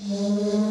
Mm-hmm.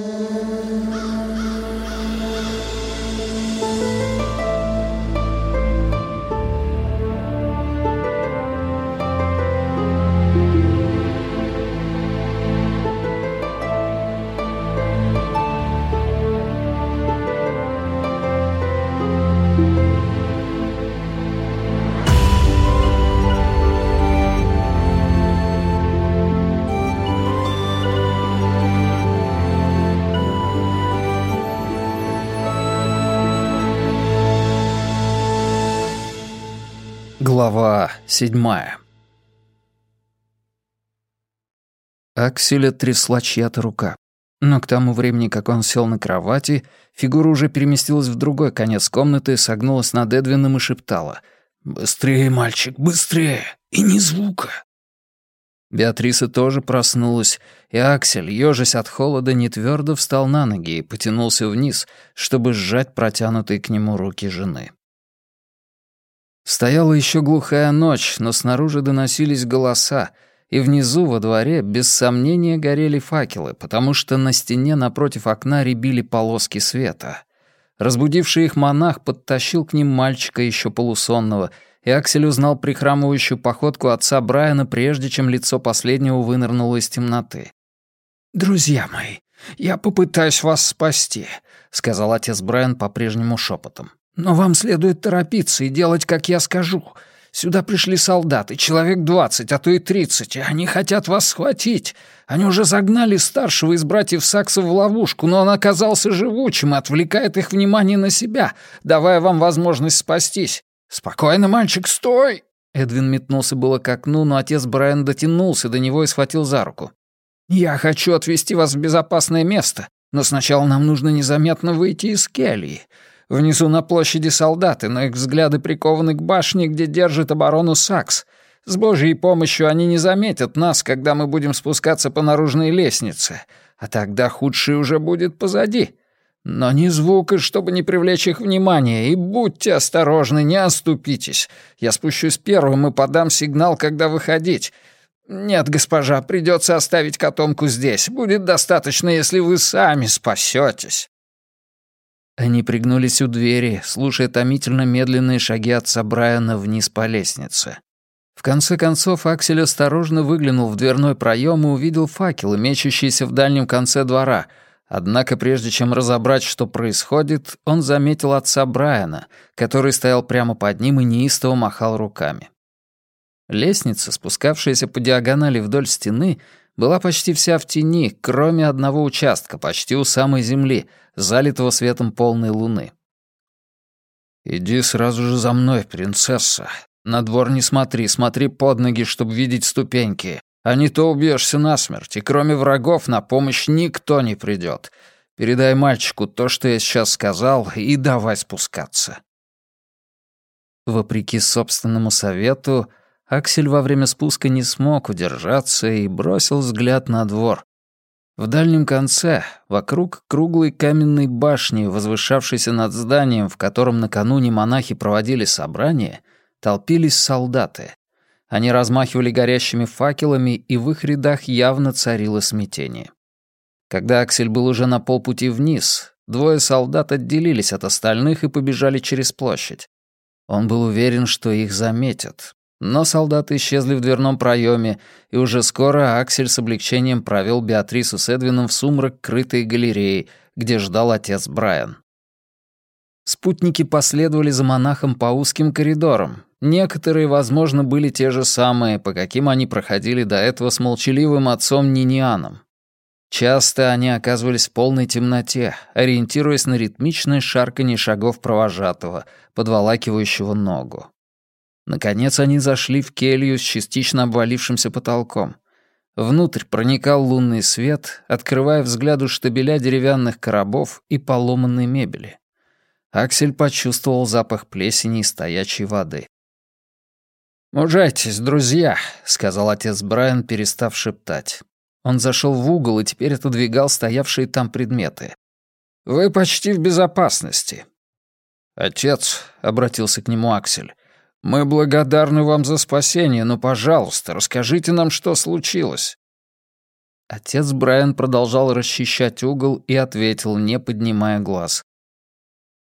Седьмая Акселя трясла чья-то рука. Но к тому времени, как он сел на кровати, фигура уже переместилась в другой конец комнаты, согнулась над Эдвином и шептала. «Быстрее, мальчик, быстрее! И ни звука!» Беатриса тоже проснулась, и Аксель, ёжась от холода, нетвёрдо встал на ноги и потянулся вниз, чтобы сжать протянутые к нему руки жены. Стояла еще глухая ночь, но снаружи доносились голоса, и внизу во дворе без сомнения горели факелы, потому что на стене напротив окна рябили полоски света. Разбудивший их монах подтащил к ним мальчика еще полусонного, и Аксель узнал прихрамывающую походку отца Брайана, прежде чем лицо последнего вынырнуло из темноты. «Друзья мои, я попытаюсь вас спасти», — сказал отец Брайан по-прежнему шепотом. Но вам следует торопиться и делать, как я скажу. Сюда пришли солдаты, человек двадцать, а то и тридцать, и они хотят вас схватить. Они уже загнали старшего из братьев Саксов в ловушку, но он оказался живучим и отвлекает их внимание на себя, давая вам возможность спастись. Спокойно, мальчик, стой!» Эдвин метнулся было к окну, но отец Брайан дотянулся до него и схватил за руку. «Я хочу отвезти вас в безопасное место, но сначала нам нужно незаметно выйти из кельи. Внизу на площади солдаты, но их взгляды прикованы к башне, где держит оборону Сакс. С божьей помощью они не заметят нас, когда мы будем спускаться по наружной лестнице, а тогда худшее уже будет позади. Но ни звука, чтобы не привлечь их внимания, и будьте осторожны, не оступитесь. Я спущусь первым и подам сигнал, когда выходить. Нет, госпожа, придется оставить котомку здесь. Будет достаточно, если вы сами спасетесь. Они пригнулись у двери, слушая томительно медленные шаги отца Брайана вниз по лестнице. В конце концов Аксель осторожно выглянул в дверной проем и увидел факелы, мечущиеся в дальнем конце двора. Однако прежде чем разобрать, что происходит, он заметил отца Брайана, который стоял прямо под ним и неистово махал руками. Лестница, спускавшаяся по диагонали вдоль стены, была почти вся в тени, кроме одного участка, почти у самой земли, залитого светом полной луны. «Иди сразу же за мной, принцесса. На двор не смотри, смотри под ноги, чтобы видеть ступеньки. А не то убьешься насмерть, и кроме врагов на помощь никто не придет. Передай мальчику то, что я сейчас сказал, и давай спускаться». Вопреки собственному совету, Аксель во время спуска не смог удержаться и бросил взгляд на двор. В дальнем конце, вокруг круглой каменной башни, возвышавшейся над зданием, в котором накануне монахи проводили собрание, толпились солдаты. Они размахивали горящими факелами, и в их рядах явно царило смятение. Когда Аксель был уже на полпути вниз, двое солдат отделились от остальных и побежали через площадь. Он был уверен, что их заметят, но солдаты исчезли в дверном проеме, и уже скоро Аксель с облегчением провел Беатрису с Эдвином в сумрак крытой галереи, где ждал отец Брайан. Спутники последовали за монахом по узким коридорам. Некоторые, возможно, были те же самые, по каким они проходили до этого с молчаливым отцом Нинианом. Часто они оказывались в полной темноте, ориентируясь на ритмичное шарканье шагов провожатого, подволакивающего ногу. Наконец они зашли в келью с частично обвалившимся потолком. Внутрь проникал лунный свет, открывая взгляду штабеля деревянных коробов и поломанной мебели. Аксель почувствовал запах плесени и стоячей воды. «Мужайтесь, друзья», — сказал отец Брайан, перестав шептать. Он зашел в угол и теперь отодвигал стоявшие там предметы. «Вы почти в безопасности». «Отец», — обратился к нему Аксель, — мы благодарны вам за спасение, но, пожалуйста, расскажите нам, что случилось». Отец Брайан продолжал расчищать угол и ответил, не поднимая глаз.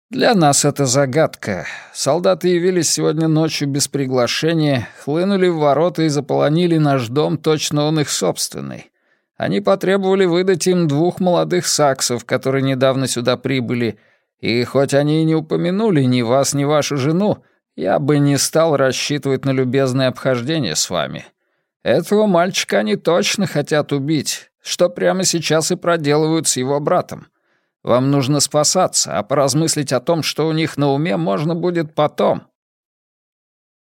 «Для нас это загадка. Солдаты явились сегодня ночью без приглашения, хлынули в ворота и заполонили наш дом, точно он их собственный. Они потребовали выдать им двух молодых саксов, которые недавно сюда прибыли, и хоть они и не упомянули ни вас, ни вашу жену, я бы не стал рассчитывать на любезное обхождение с вами. Этого мальчика они точно хотят убить, что прямо сейчас и проделывают с его братом». Вам нужно спасаться, а поразмыслить о том, что у них на уме, можно будет потом».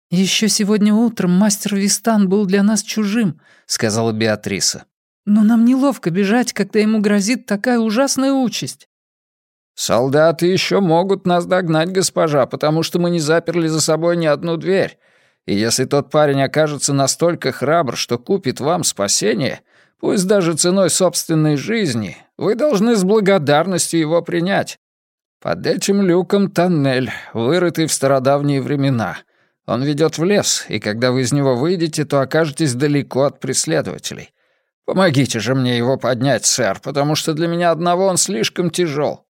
«Еще сегодня утром мастер Вистан был для нас чужим», — сказала Беатриса. «Но нам неловко бежать, когда ему грозит такая ужасная участь». «Солдаты еще могут нас догнать, госпожа, потому что мы не заперли за собой ни одну дверь. И если тот парень окажется настолько храбр, что купит вам спасение, пусть даже ценой собственной жизни, вы должны с благодарностью его принять. Под этим люком тоннель, вырытый в стародавние времена. Он ведет в лес, и когда вы из него выйдете, то окажетесь далеко от преследователей. Помогите же мне его поднять, сэр, потому что для меня одного он слишком тяжел.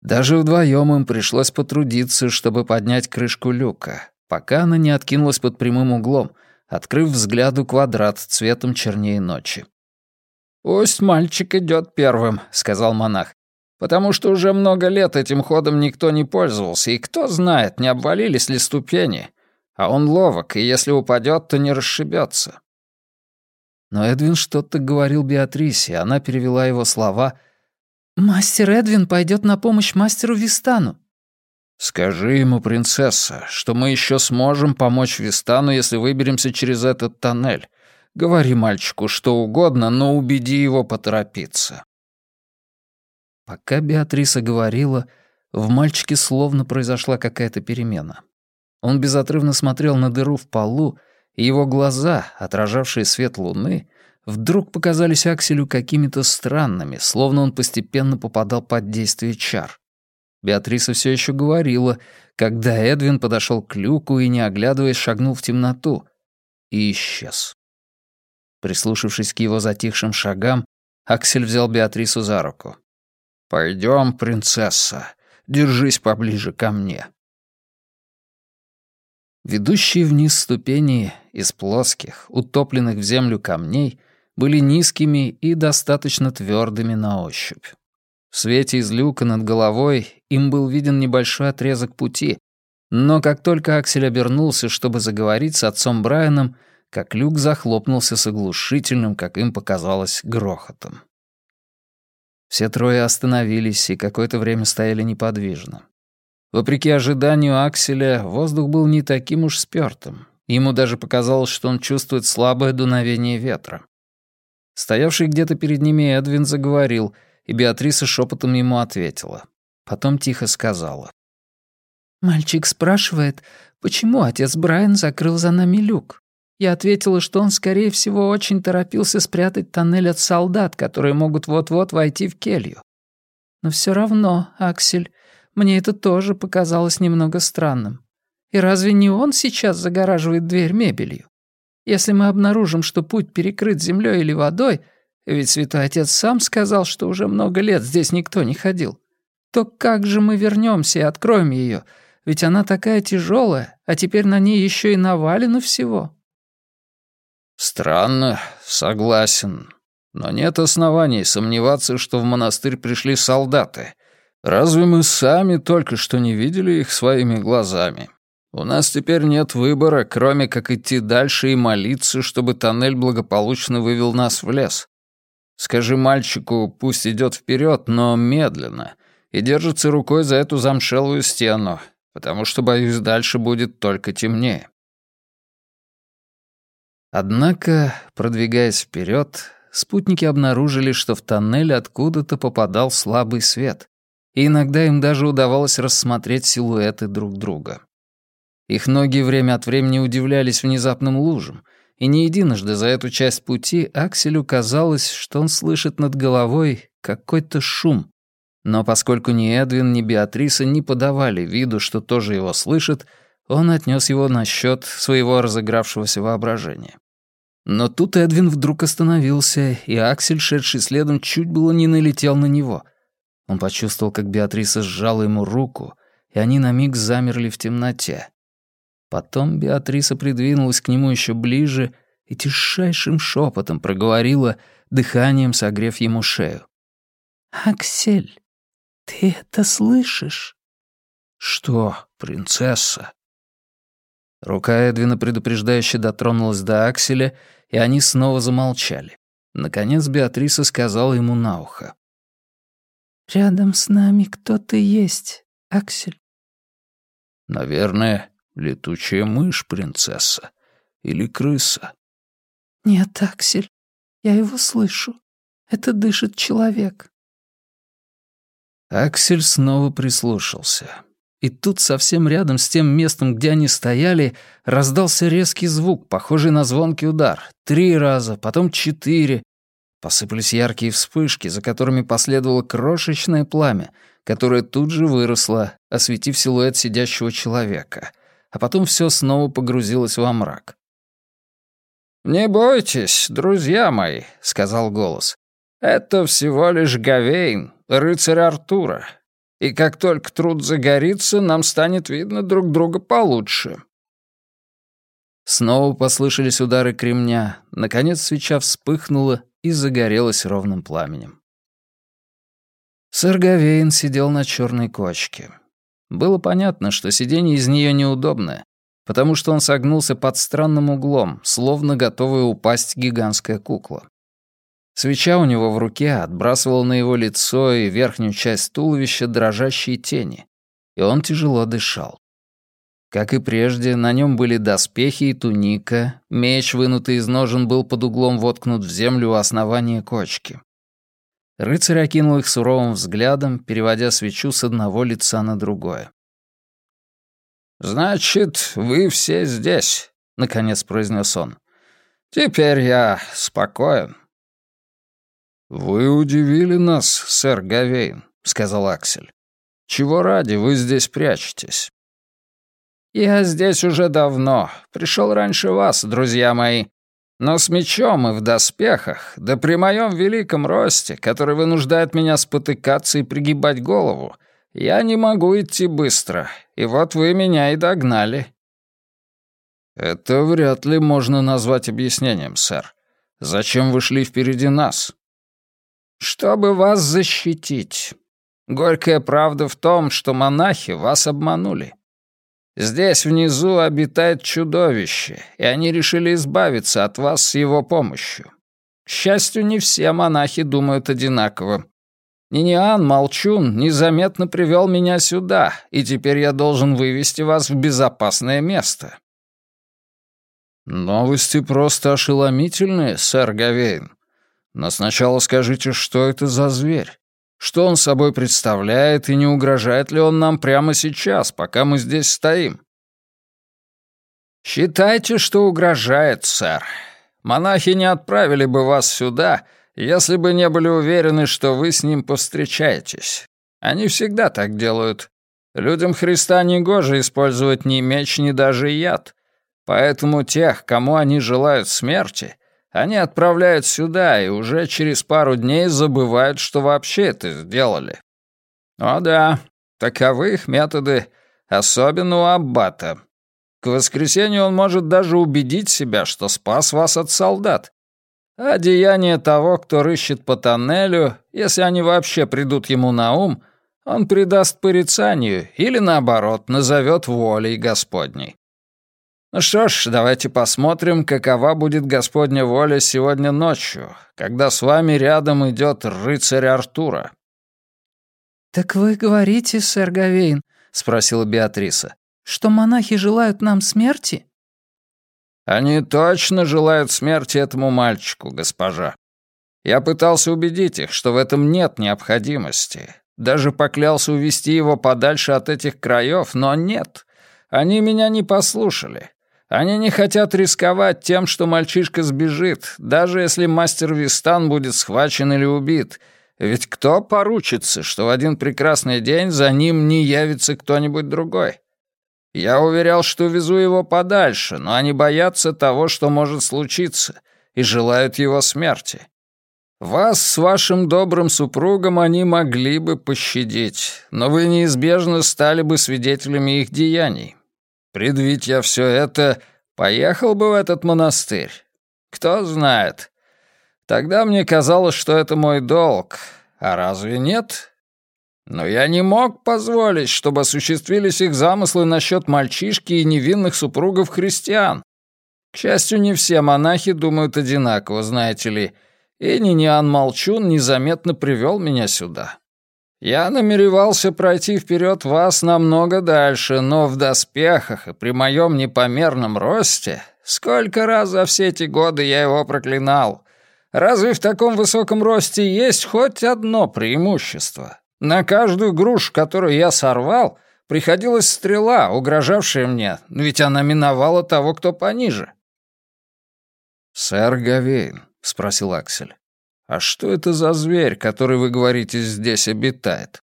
Даже вдвоем им пришлось потрудиться, чтобы поднять крышку люка, пока она не откинулась под прямым углом, открыв взгляду квадрат цветом чернее ночи. «Пусть мальчик идет первым», — сказал монах. «Потому что уже много лет этим ходом никто не пользовался, и кто знает, не обвалились ли ступени. А он ловок, и если упадет, то не расшибется». Но Эдвин что-то говорил Беатрисе, она перевела его слова «Мастер Эдвин пойдет на помощь мастеру Вистану». «Скажи ему, принцесса, что мы еще сможем помочь Вистану, если выберемся через этот тоннель. Говори мальчику что угодно, но убеди его поторопиться». Пока Беатриса говорила, в мальчике словно произошла какая-то перемена. Он безотрывно смотрел на дыру в полу, и его глаза, отражавшие свет луны, вдруг показались Акселю какими-то странными, словно он постепенно попадал под действие чар. Беатриса все еще говорила, когда Эдвин подошел к люку и, не оглядываясь, шагнул в темноту и исчез. Прислушавшись к его затихшим шагам, Аксель взял Беатрису за руку. «Пойдем, принцесса, держись поближе ко мне». Ведущие вниз ступени из плоских, утопленных в землю камней были низкими и достаточно твердыми на ощупь. В свете из люка над головой им был виден небольшой отрезок пути, но как только Аксель обернулся, чтобы заговорить с отцом Брайаном, как люк захлопнулся с оглушительным, как им показалось, грохотом. Все трое остановились и какое-то время стояли неподвижно. Вопреки ожиданию Акселя, воздух был не таким уж спёртым. Ему даже показалось, что он чувствует слабое дуновение ветра. Стоявший где-то перед ними Эдвин заговорил, и Беатриса шепотом ему ответила. Потом тихо сказала. «Мальчик спрашивает, почему отец Брайан закрыл за нами люк?» Я ответила, что он, скорее всего, очень торопился спрятать тоннель от солдат, которые могут вот-вот войти в келью. Но все равно, Аксель, мне это тоже показалось немного странным. И разве не он сейчас загораживает дверь мебелью? Если мы обнаружим, что путь перекрыт землей или водой, ведь святой отец сам сказал, что уже много лет здесь никто не ходил, то как же мы вернемся и откроем ее? Ведь она такая тяжелая, а теперь на ней еще и навалено всего. «Странно, согласен. Но нет оснований сомневаться, что в монастырь пришли солдаты. Разве мы сами только что не видели их своими глазами? У нас теперь нет выбора, кроме как идти дальше и молиться, чтобы тоннель благополучно вывел нас в лес. Скажи мальчику, пусть идет вперед, но медленно, и держится рукой за эту замшелую стену, потому что, боюсь, дальше будет только темнее». Однако, продвигаясь вперед, спутники обнаружили, что в тоннель откуда-то попадал слабый свет, и иногда им даже удавалось рассмотреть силуэты друг друга. Их ноги время от времени удивлялись внезапным лужам, и не единожды за эту часть пути Акселю казалось, что он слышит над головой какой-то шум. Но поскольку ни Эдвин, ни Беатриса не подавали виду, что тоже его слышат, он отнес его на счет своего разыгравшегося воображения. Но тут Эдвин вдруг остановился, и Аксель, шедший следом, чуть было не налетел на него. Он почувствовал, как Беатриса сжала ему руку, и они на миг замерли в темноте. Потом Беатриса придвинулась к нему еще ближе и тишайшим шепотом проговорила, дыханием согрев ему шею. «Аксель, ты это слышишь?» «Что, принцесса?» Рука Эдвина предупреждающе дотронулась до Акселя, и они снова замолчали. Наконец Беатриса сказала ему на ухо. «Рядом с нами кто-то есть, Аксель». «Наверное, летучая мышь, принцесса. Или крыса». «Нет, Аксель, я его слышу. Это дышит человек». Аксель снова прислушался. И тут совсем рядом с тем местом, где они стояли, раздался резкий звук, похожий на звонкий удар. Три раза, потом четыре. Посыпались яркие вспышки, за которыми последовало крошечное пламя, которое тут же выросло, осветив силуэт сидящего человека. А потом все снова погрузилось во мрак. «Не бойтесь, друзья мои», — сказал голос. «Это всего лишь Гавейн, рыцарь Артура, и как только труд загорится, нам станет видно друг друга получше». Снова послышались удары кремня. Наконец свеча вспыхнула и загорелась ровным пламенем. Сэр Гавейн сидел на черной кочке. Было понятно, что сиденье из нее неудобное, потому что он согнулся под странным углом, словно готовая упасть гигантская кукла. Свеча у него в руке отбрасывала на его лицо и верхнюю часть туловища дрожащие тени, и он тяжело дышал. Как и прежде, на нем были доспехи и туника, меч, вынутый из ножен, был под углом воткнут в землю у основания кочки. Рыцарь окинул их суровым взглядом, переводя свечу с одного лица на другое. «Значит, вы все здесь», — наконец произнес он. «Теперь я спокоен». «Вы удивили нас, сэр Гавейн», — сказал Аксель. «Чего ради вы здесь прячетесь?» «Я здесь уже давно. Пришел раньше вас, друзья мои. Но с мечом и в доспехах, да при моем великом росте, который вынуждает меня спотыкаться и пригибать голову, я не могу идти быстро, и вот вы меня и догнали». «Это вряд ли можно назвать объяснением, сэр. Зачем вы шли впереди нас?» чтобы вас защитить. Горькая правда в том, что монахи вас обманули. Здесь внизу обитает чудовище, и они решили избавиться от вас с его помощью. К счастью, не все монахи думают одинаково. Ниниан Молчун незаметно привел меня сюда, и теперь я должен вывести вас в безопасное место. Новости просто ошеломительные, сэр Гавейн. Но сначала скажите, что это за зверь? Что он собой представляет и не угрожает ли он нам прямо сейчас, пока мы здесь стоим? Считайте, что угрожает, сэр. Монахи не отправили бы вас сюда, если бы не были уверены, что вы с ним повстречаетесь. Они всегда так делают. Людям Христа не использовать ни меч, ни даже яд. Поэтому тех, кому они желают смерти, они отправляют сюда и уже через пару дней забывают, что вообще это сделали. О да, таковы их методы, особенно у Аббата. К воскресенью он может даже убедить себя, что спас вас от солдат. А деяние того, кто рыщет по тоннелю, если они вообще придут ему на ум, он придаст порицанию или, наоборот, назовет волей Господней. Ну что ж, давайте посмотрим, какова будет Господня воля сегодня ночью, когда с вами рядом идет рыцарь Артура». «Так вы говорите, сэр Гавейн, — спросила Беатриса, — что монахи желают нам смерти?» «Они точно желают смерти этому мальчику, госпожа. Я пытался убедить их, что в этом нет необходимости. Даже поклялся увести его подальше от этих краев, но нет. Они меня не послушали. Они не хотят рисковать тем, что мальчишка сбежит, даже если мастер Вистан будет схвачен или убит. Ведь кто поручится, что в один прекрасный день за ним не явится кто-нибудь другой? Я уверял, что везу его подальше, но они боятся того, что может случиться, и желают его смерти. Вас с вашим добрым супругом они могли бы пощадить, но вы неизбежно стали бы свидетелями их деяний. Предвидь я все это, поехал бы в этот монастырь. Кто знает. Тогда мне казалось, что это мой долг. А разве нет? Но я не мог позволить, чтобы осуществились их замыслы насчет мальчишки и невинных супругов христиан. К счастью, не все монахи думают одинаково, знаете ли, — и Ниниан Молчун незаметно привел меня сюда. Я намеревался пройти вперед вас намного дальше, но в доспехах и при моем непомерном росте сколько раз за все эти годы я его проклинал. Разве в таком высоком росте есть хоть одно преимущество? На каждую грушу, которую я сорвал, приходилась стрела, угрожавшая мне, ведь она миновала того, кто пониже. «Сэр Гавейн, — спросил Аксель. «А что это за зверь, который, вы говорите, здесь обитает?»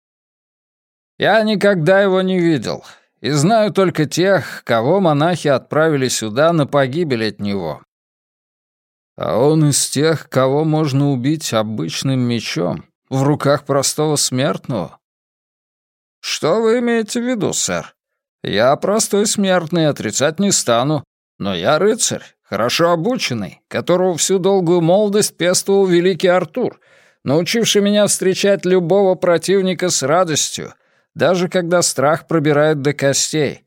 «Я никогда его не видел, и знаю только тех, кого монахи отправили сюда на погибель от него». «А он из тех, кого можно убить обычным мечом, в руках простого смертного?» «Что вы имеете в виду, сэр? Я простой смертный, отрицать не стану, но я рыцарь, хорошо обученный, которого всю долгую молодость пестовал великий Артур, научивший меня встречать любого противника с радостью, даже когда страх пробирает до костей.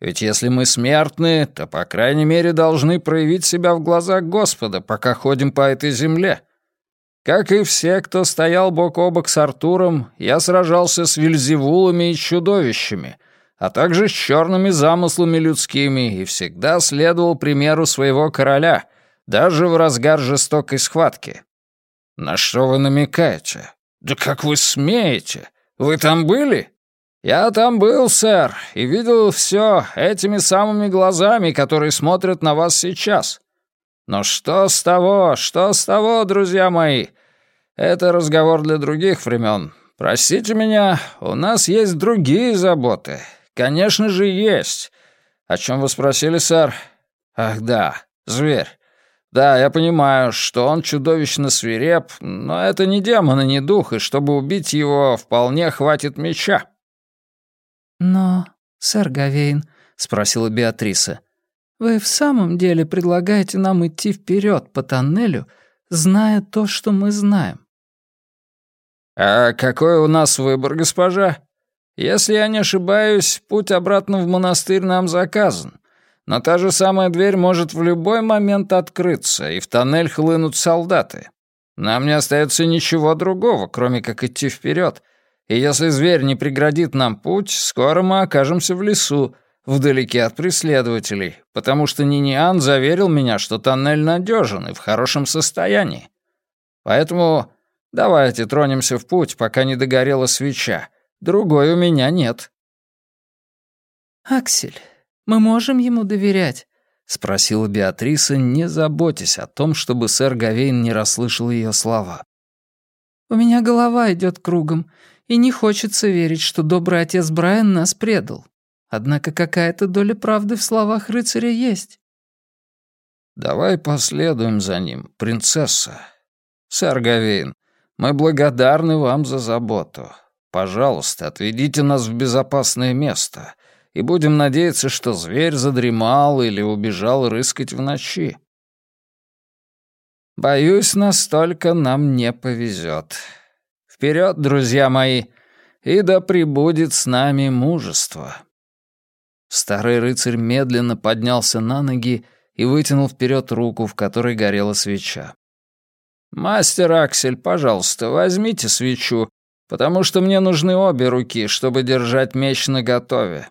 Ведь если мы смертные, то, по крайней мере, должны проявить себя в глазах Господа, пока ходим по этой земле. Как и все, кто стоял бок о бок с Артуром, я сражался с вельзевулами и чудовищами — а также с черными замыслами людскими и всегда следовал примеру своего короля, даже в разгар жестокой схватки. На что вы намекаете? Да как вы смеете? Вы там были? Я там был, сэр, и видел все этими самыми глазами, которые смотрят на вас сейчас. Но что с того, что с того, друзья мои? Это разговор для других времен. Простите меня, у нас есть другие заботы, «Конечно же есть. О чем вы спросили, сэр? Ах, да, зверь. Да, я понимаю, что он чудовищно свиреп, но это не демон и не дух, и чтобы убить его, вполне хватит меча». «Но, сэр Гавейн», — спросила Беатриса, — «вы в самом деле предлагаете нам идти вперед по тоннелю, зная то, что мы знаем?» «А какой у нас выбор, госпожа?» Если я не ошибаюсь, путь обратно в монастырь нам заказан. Но та же самая дверь может в любой момент открыться, и в тоннель хлынут солдаты. Нам не остается ничего другого, кроме как идти вперед. И если зверь не преградит нам путь, скоро мы окажемся в лесу, вдалеке от преследователей, потому что Ниниан заверил меня, что тоннель надежен и в хорошем состоянии. Поэтому давайте тронемся в путь, пока не догорела свеча, Другой у меня нет». «Аксель, мы можем ему доверять?» — спросила Беатриса, не заботясь о том, чтобы сэр Гавейн не расслышал ее слова. «У меня голова идет кругом, и не хочется верить, что добрый отец Брайан нас предал. Однако какая-то доля правды в словах рыцаря есть». «Давай последуем за ним, принцесса. Сэр Гавейн, мы благодарны вам за заботу. Пожалуйста, отведите нас в безопасное место, и будем надеяться, что зверь задремал или убежал рыскать в ночи. Боюсь, настолько нам не повезет. Вперед, друзья мои, и да пребудет с нами мужество. Старый рыцарь медленно поднялся на ноги и вытянул вперед руку, в которой горела свеча. «Мастер Аксель, пожалуйста, возьмите свечу потому что мне нужны обе руки, чтобы держать меч наготове».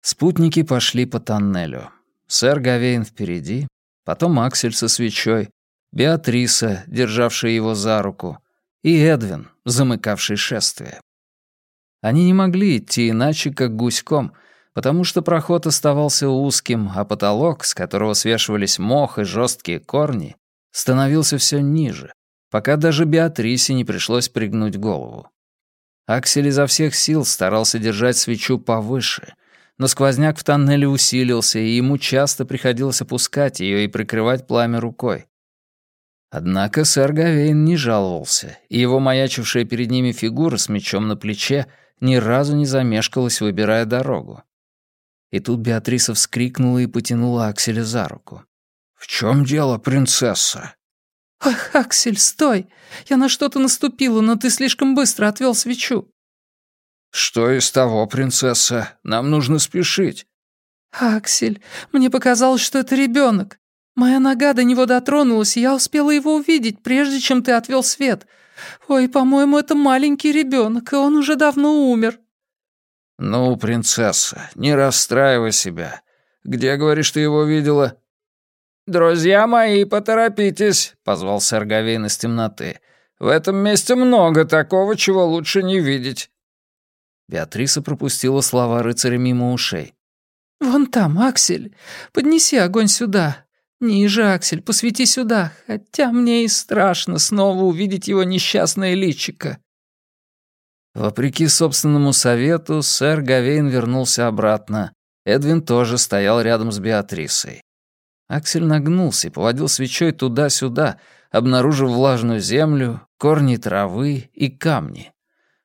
Спутники пошли по тоннелю. Сэр Гавейн впереди, потом Аксель со свечой, Беатриса, державшая его за руку, и Эдвин, замыкавший шествие. Они не могли идти иначе, как гуськом, потому что проход оставался узким, а потолок, с которого свешивались мох и жесткие корни, становился все ниже пока даже Беатрисе не пришлось пригнуть голову. Аксель изо всех сил старался держать свечу повыше, но сквозняк в тоннеле усилился, и ему часто приходилось опускать ее и прикрывать пламя рукой. Однако сэр Гавейн не жаловался, и его маячившая перед ними фигура с мечом на плече ни разу не замешкалась, выбирая дорогу. И тут Беатриса вскрикнула и потянула Акселя за руку. «В чем дело, принцесса?» «Ах, Аксель, стой! Я на что-то наступила, но ты слишком быстро отвел свечу». «Что из того, принцесса? Нам нужно спешить». «Аксель, мне показалось, что это ребенок. Моя нога до него дотронулась, и я успела его увидеть, прежде чем ты отвел свет. Ой, по-моему, это маленький ребенок, и он уже давно умер». «Ну, принцесса, не расстраивай себя. Где, говоришь, ты его видела?» «Друзья мои, поторопитесь», — позвал сэр Гавейн из темноты. «В этом месте много такого, чего лучше не видеть». Беатриса пропустила слова рыцаря мимо ушей. «Вон там, Аксель. Поднеси огонь сюда. Ниже, Аксель, посвети сюда. Хотя мне и страшно снова увидеть его несчастное личико». Вопреки собственному совету, сэр Гавейн вернулся обратно. Эдвин тоже стоял рядом с Беатрисой. Аксель нагнулся и поводил свечой туда-сюда, обнаружив влажную землю, корни травы и камни.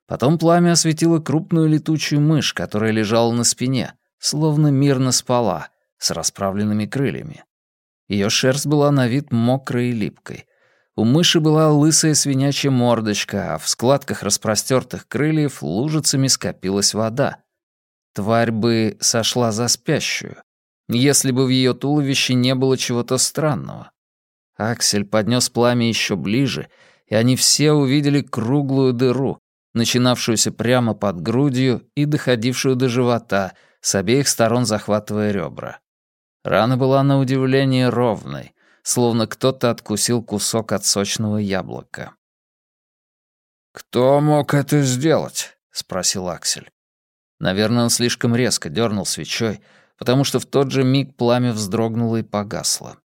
Потом пламя осветило крупную летучую мышь, которая лежала на спине, словно мирно спала, с расправленными крыльями. Ее шерсть была на вид мокрой и липкой. У мыши была лысая свинячья мордочка, а в складках распростертых крыльев лужицами скопилась вода. Тварь бы сошла за спящую, если бы в ее туловище не было чего-то странного. Аксель поднес пламя еще ближе, и они все увидели круглую дыру, начинавшуюся прямо под грудью и доходившую до живота, с обеих сторон захватывая ребра. Рана была на удивление ровной, словно кто-то откусил кусок от сочного яблока. «Кто мог это сделать?» — спросил Аксель. Наверное, он слишком резко дернул свечой, потому что в тот же миг пламя вздрогнуло и погасло.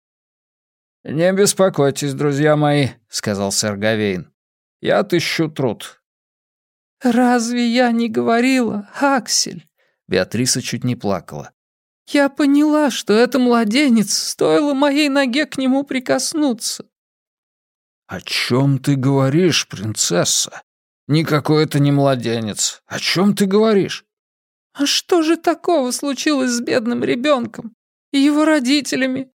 «Не беспокойтесь, друзья мои», — сказал сэр Гавейн. «Я отыщу труд». «Разве я не говорила, Аксель?» Беатриса чуть не плакала. «Я поняла, что это младенец, стоило моей ноге к нему прикоснуться». «О чем ты говоришь, принцесса? Никакой это не младенец. О чем ты говоришь?» «А что же такого случилось с бедным ребенком и его родителями?»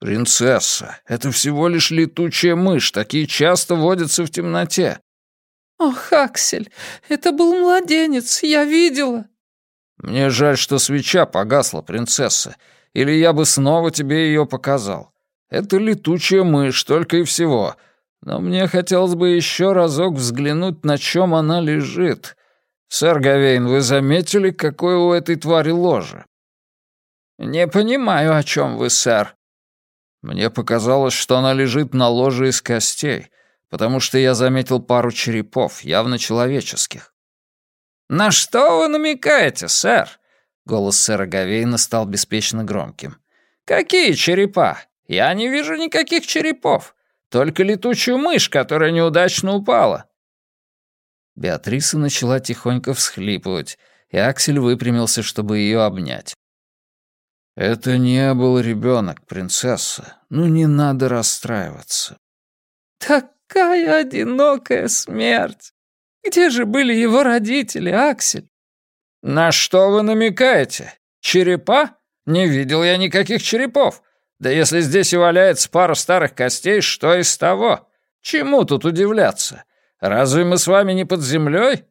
«Принцесса, это всего лишь летучая мышь, такие часто водятся в темноте». «Ох, Аксель, это был младенец, я видела». «Мне жаль, что свеча погасла, принцесса, или я бы снова тебе ее показал. Это летучая мышь, только и всего. Но мне хотелось бы еще разок взглянуть, на чем она лежит. «Сэр Гавейн, вы заметили, какое у этой твари ложе?» «Не понимаю, о чем вы, сэр». «Мне показалось, что она лежит на ложе из костей, потому что я заметил пару черепов, явно человеческих». «На что вы намекаете, сэр?» Голос сэра Гавейна стал беспечно громким. «Какие черепа? Я не вижу никаких черепов. Только летучую мышь, которая неудачно упала». Беатриса начала тихонько всхлипывать, и Аксель выпрямился, чтобы ее обнять. «Это не был ребенок, принцесса. Ну не надо расстраиваться». «Такая одинокая смерть! Где же были его родители, Аксель?» «На что вы намекаете? Черепа? Не видел я никаких черепов. Да если здесь и валяется пара старых костей, что из того? Чему тут удивляться? Разве мы с вами не под землей?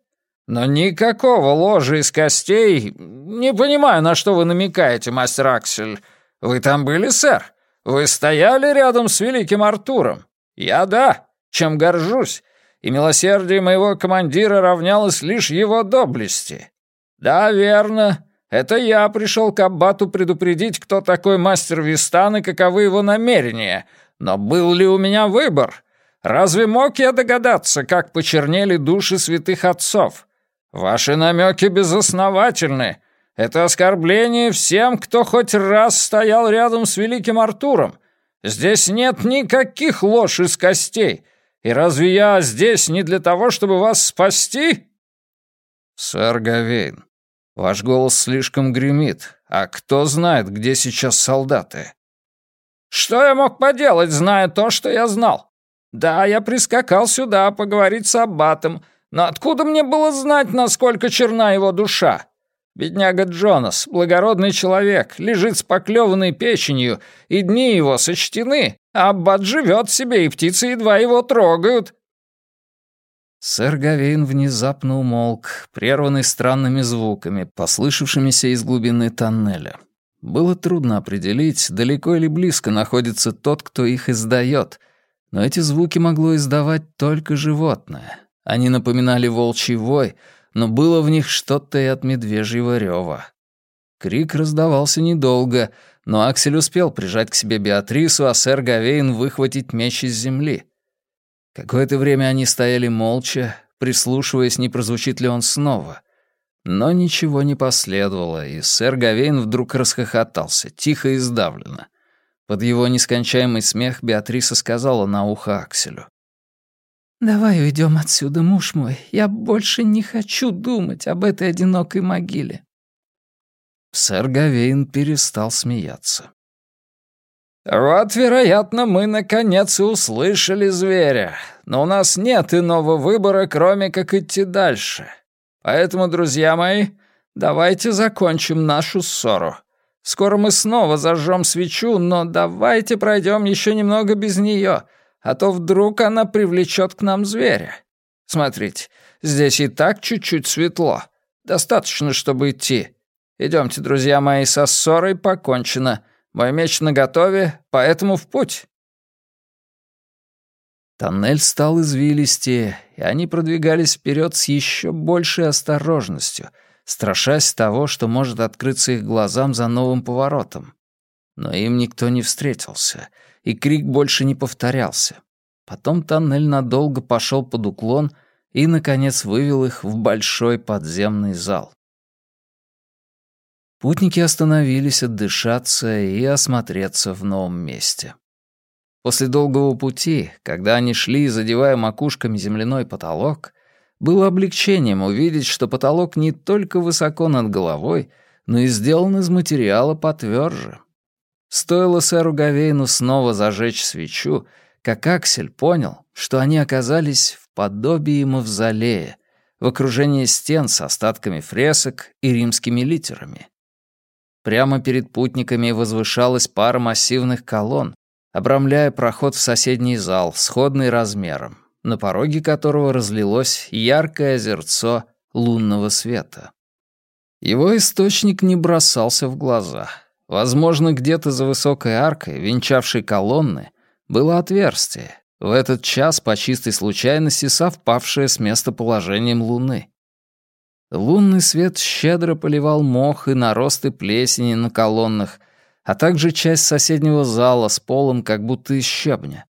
Но никакого ложа из костей... Не понимаю, на что вы намекаете, мастер Аксель. Вы там были, сэр? Вы стояли рядом с великим Артуром? Я да, чем горжусь. И милосердие моего командира равнялось лишь его доблести. Да, верно. Это я пришел к Аббату предупредить, кто такой мастер Вистан и каковы его намерения. Но был ли у меня выбор? Разве мог я догадаться, как почернели души святых отцов? Ваши намеки безосновательны. Это оскорбление всем, кто хоть раз стоял рядом с великим Артуром. Здесь нет никаких ложь из костей. И разве я здесь не для того, чтобы вас спасти?» «Сэр Гавейн, Ваш голос слишком гремит. А кто знает, где сейчас солдаты?» «Что я мог поделать, зная то, что я знал? Да, я прискакал сюда поговорить с Аббатом, но откуда мне было знать, насколько черна его душа? Бедняга Джонас, благородный человек, лежит с поклеванной печенью, и дни его сочтены, а Аббат живет себе, и птицы едва его трогают». Сэр Гавейн внезапно умолк, прерванный странными звуками, послышавшимися из глубины тоннеля. Было трудно определить, далеко или близко находится тот, кто их издает, но эти звуки могло издавать только животное. Они напоминали волчий вой, но было в них что-то и от медвежьего рева. Крик раздавался недолго, но Аксель успел прижать к себе Беатрису, а сэр Гавейн выхватить меч из земли. Какое-то время они стояли молча, прислушиваясь, не прозвучит ли он снова. Но ничего не последовало, и сэр Гавейн вдруг расхохотался, тихо и сдавленно. Под его нескончаемый смех Беатриса сказала на ухо Акселю. «Давай уйдем отсюда, муж мой. Я больше не хочу думать об этой одинокой могиле». Сэр Гавейн перестал смеяться. «Вот, вероятно, мы наконец и услышали зверя, но у нас нет иного выбора, кроме как идти дальше. Поэтому, друзья мои, давайте закончим нашу ссору. Скоро мы снова зажжем свечу, но давайте пройдем еще немного без нее, а то вдруг она привлечет к нам зверя. Смотрите, здесь и так чуть-чуть светло. Достаточно, чтобы идти. Идемте, друзья мои, со ссорой покончено». Мой меч наготове, поэтому в путь». Тоннель стал извилистее, и они продвигались вперед с еще большей осторожностью, страшась того, что может открыться их глазам за новым поворотом. Но им никто не встретился, и крик больше не повторялся. Потом тоннель надолго пошел под уклон и, наконец, вывел их в большой подземный зал. Путники остановились отдышаться и осмотреться в новом месте. После долгого пути, когда они шли, задевая макушками земляной потолок, было облегчением увидеть, что потолок не только высоко над головой, но и сделан из материала потверже. Стоило сэру Гавейну снова зажечь свечу, как Аксель понял, что они оказались в подобии мавзолея, в окружении стен с остатками фресок и римскими литерами. Прямо перед путниками возвышалась пара массивных колонн, обрамляя проход в соседний зал, сходный размером, на пороге которого разлилось яркое озерцо лунного света. Его источник не бросался в глаза. Возможно, где-то за высокой аркой, венчавшей колонны, было отверстие, в этот час по чистой случайности совпавшее с местоположением Луны. Лунный свет щедро поливал мох и наросты плесени на колоннах, а также часть соседнего зала с полом как будто из щебня.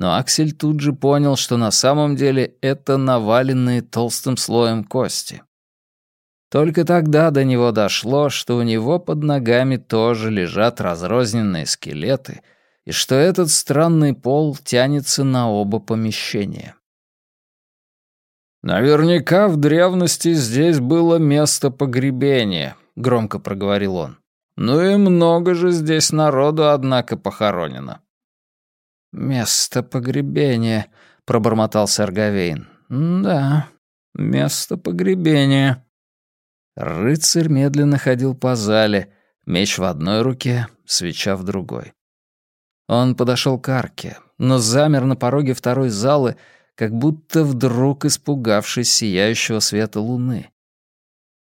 Но Аксель тут же понял, что на самом деле это наваленные толстым слоем кости. Только тогда до него дошло, что у него под ногами тоже лежат разрозненные скелеты, и что этот странный пол тянется на оба помещения. «Наверняка в древности здесь было место погребения», — громко проговорил он. «Ну и много же здесь народу, однако, похоронено». «Место погребения», — пробормотал Саргавейн. «Да, место погребения». Рыцарь медленно ходил по зале, меч в одной руке, свеча в другой. Он подошел к арке, но замер на пороге второй залы, как будто вдруг испугавшись сияющего света луны.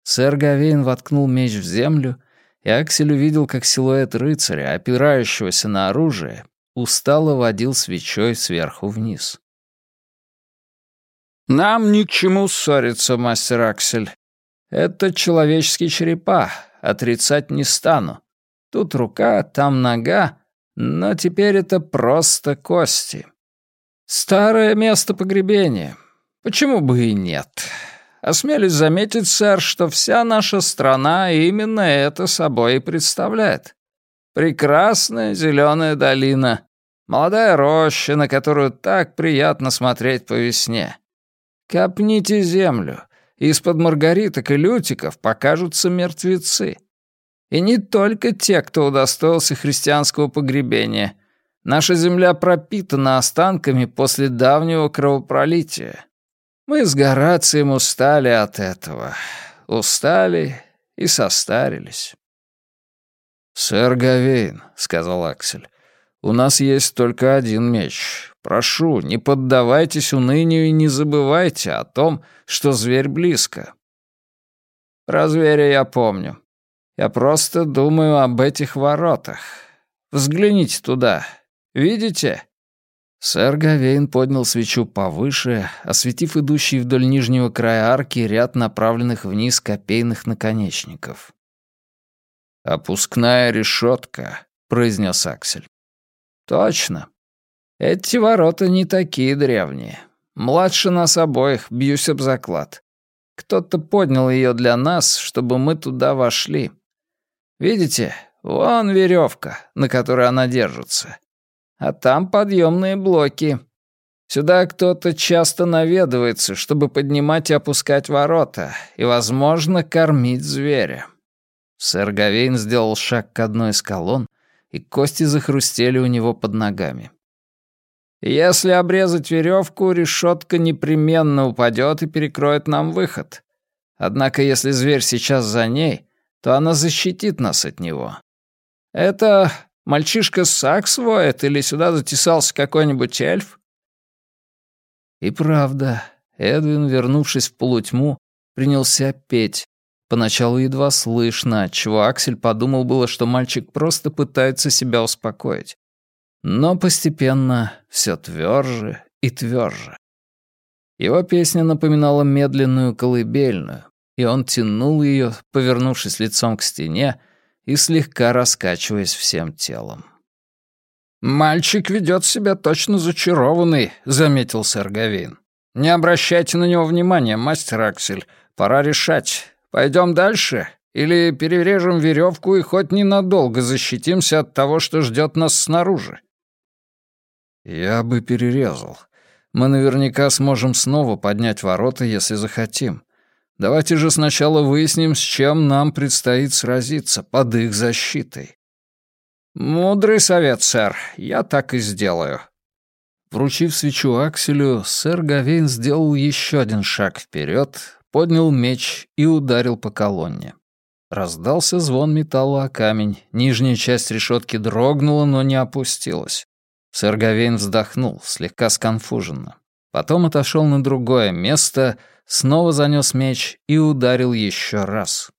Сэр Гавейн воткнул меч в землю, и Аксель увидел, как силуэт рыцаря, опирающегося на оружие, устало водил свечой сверху вниз. «Нам ни к чему ссориться, мастер Аксель. Это человеческие черепа, отрицать не стану. Тут рука, там нога, но теперь это просто кости. Старое место погребения. Почему бы и нет? Осмелюсь заметить, сэр, что вся наша страна именно это собой и представляет. Прекрасная зеленая долина, молодая роща, на которую так приятно смотреть по весне. Копните землю, из-под маргариток и лютиков покажутся мертвецы. И не только те, кто удостоился христианского погребения. Наша земля пропитана останками после давнего кровопролития. Мы с Горацием устали от этого. Устали и состарились. «Сэр Гавейн», — сказал Аксель, — «у нас есть только один меч. Прошу, не поддавайтесь унынию и не забывайте о том, что зверь близко». Про зверя я помню. Я просто думаю об этих воротах. Взгляните туда. Видите?» Сэр Гавейн поднял свечу повыше, осветив идущий вдоль нижнего края арки ряд направленных вниз копейных наконечников. «Опускная решетка», — произнес Аксель. «Точно. Эти ворота не такие древние. Младше нас обоих, бьюсь об заклад. Кто-то поднял ее для нас, чтобы мы туда вошли. Видите, вон веревка, на которой она держится. А там подъемные блоки. Сюда кто-то часто наведывается, чтобы поднимать и опускать ворота и, возможно, кормить зверя. Сэр Гавейн сделал шаг к одной из колонн, и кости захрустели у него под ногами. «Если обрезать веревку, решетка непременно упадет и перекроет нам выход. Однако если зверь сейчас за ней, то она защитит нас от него. Это мальчишка Сакс воет или сюда затесался какой-нибудь эльф?» И правда, Эдвин, вернувшись в полутьму, принялся петь, Поначалу едва слышно, отчего Аксель подумал было, что мальчик просто пытается себя успокоить. Но постепенно все тверже и тверже. Его песня напоминала медленную колыбельную, и он тянул ее, повернувшись лицом к стене и слегка раскачиваясь всем телом. «Мальчик ведет себя точно зачарованный», — заметил сэр Гавин. «Не обращайте на него внимания, мастер Аксель. Пора решать, Пойдем дальше? Или перережем веревку и хоть ненадолго защитимся от того, что ждет нас снаружи?» «Я бы перерезал. Мы наверняка сможем снова поднять ворота, если захотим. Давайте же сначала выясним, с чем нам предстоит сразиться под их защитой». «Мудрый совет, сэр. Я так и сделаю». Вручив свечу Акселю, сэр Гавейн сделал еще один шаг вперед, поднял меч и ударил по колонне. Раздался звон металла о камень, нижняя часть решетки дрогнула, но не опустилась. Сэр Гавейн вздохнул, слегка сконфуженно. Потом отошел на другое место, снова занес меч и ударил еще раз.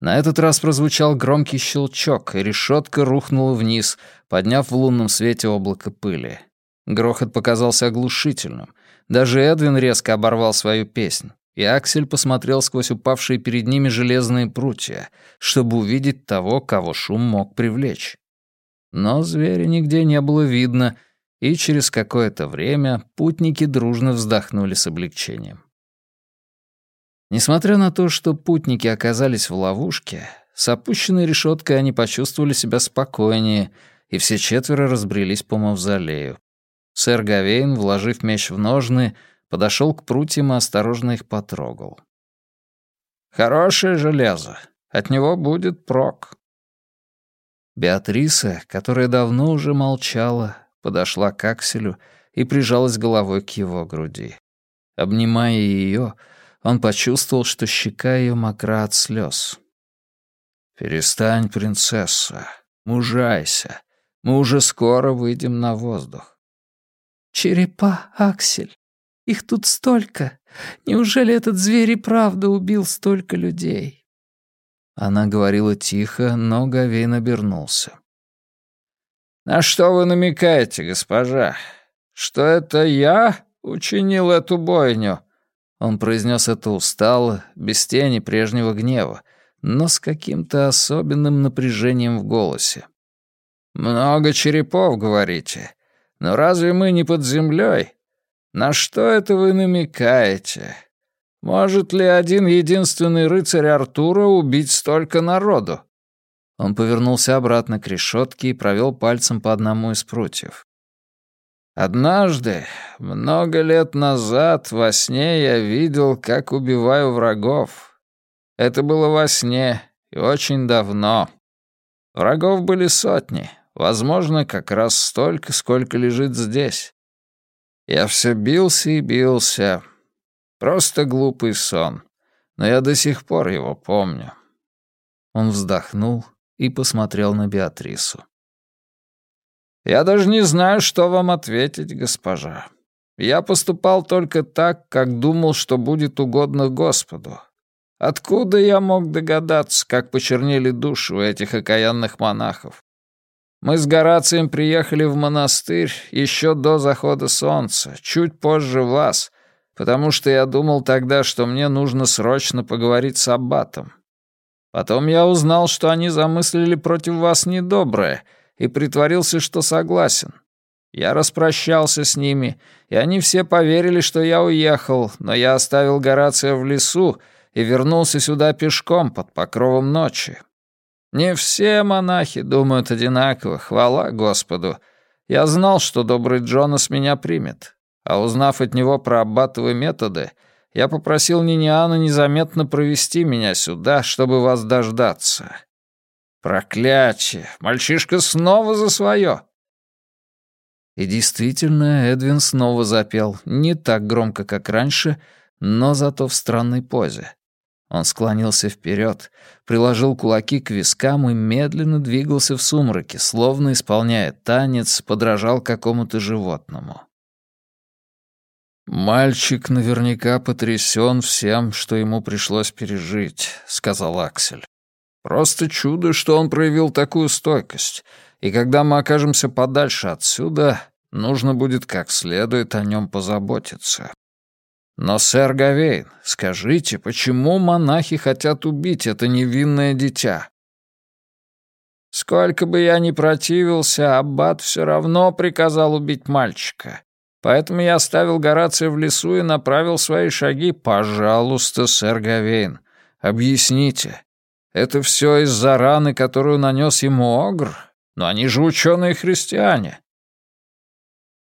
На этот раз прозвучал громкий щелчок, и решетка рухнула вниз, подняв в лунном свете облако пыли. Грохот показался оглушительным, даже Эдвин резко оборвал свою песнь, и Аксель посмотрел сквозь упавшие перед ними железные прутья, чтобы увидеть того, кого шум мог привлечь. Но зверя нигде не было видно, и через какое-то время путники дружно вздохнули с облегчением. Несмотря на то, что путники оказались в ловушке, с опущенной решеткой они почувствовали себя спокойнее, и все четверо разбрелись по мавзолею, Сэр Гавейн, вложив меч в ножны, подошел к прутьям и осторожно их потрогал. «Хорошее железо. От него будет прок». Беатриса, которая давно уже молчала, подошла к Акселю и прижалась головой к его груди. Обнимая ее, он почувствовал, что щека ее мокра от слез. «Перестань, принцесса, мужайся. Мы уже скоро выйдем на воздух. «Черепа, Аксель! Их тут столько! Неужели этот зверь и правда убил столько людей?» Она говорила тихо, но Гавейн обернулся. «На что вы намекаете, госпожа? Что это я учинил эту бойню?» Он произнес это устало, без тени прежнего гнева, но с каким-то особенным напряжением в голосе. «Много черепов, говорите. Но разве мы не под землей? На что это вы намекаете? Может ли один единственный рыцарь Артура убить столько народу?» Он повернулся обратно к решетке и провел пальцем по одному из прутьев. Однажды, много лет назад, во сне я видел, как убиваю врагов. Это было во сне и очень давно. Врагов были сотни, возможно, как раз столько, сколько лежит здесь. Я все бился и бился. Просто глупый сон. Но я до сих пор его помню. Он вздохнул и посмотрел на Беатрису. «Я даже не знаю, что вам ответить, госпожа. Я поступал только так, как думал, что будет угодно Господу. Откуда я мог догадаться, как почернели души у этих окаянных монахов? Мы с Горацием приехали в монастырь еще до захода солнца, чуть позже вас, потому что я думал тогда, что мне нужно срочно поговорить с аббатом. Потом я узнал, что они замыслили против вас недоброе, и притворился, что согласен. Я распрощался с ними, и они все поверили, что я уехал, но я оставил Горация в лесу и вернулся сюда пешком под покровом ночи. Не все монахи думают одинаково, хвала Господу. Я знал, что добрый Джонас меня примет, а узнав от него про аббатовые методы, я попросил Ниниана незаметно провести меня сюда, чтобы вас дождаться. Проклятие! Мальчишка снова за свое!» И действительно, Эдвин снова запел, не так громко, как раньше, но зато в странной позе. Он склонился вперед, приложил кулаки к вискам и медленно двигался в сумраке, словно исполняя танец, подражал какому-то животному. «Мальчик наверняка потрясен всем, что ему пришлось пережить», — сказал Аксель. «Просто чудо, что он проявил такую стойкость, и когда мы окажемся подальше отсюда, нужно будет как следует о нем позаботиться». Но, сэр Гавейн, скажите, почему монахи хотят убить это невинное дитя? Сколько бы я ни противился, аббат все равно приказал убить мальчика. Поэтому я оставил Горация в лесу и направил свои шаги. Пожалуйста, сэр Гавейн, объясните. Это все из-за раны, которую нанес ему Огр? Но они же ученые-христиане.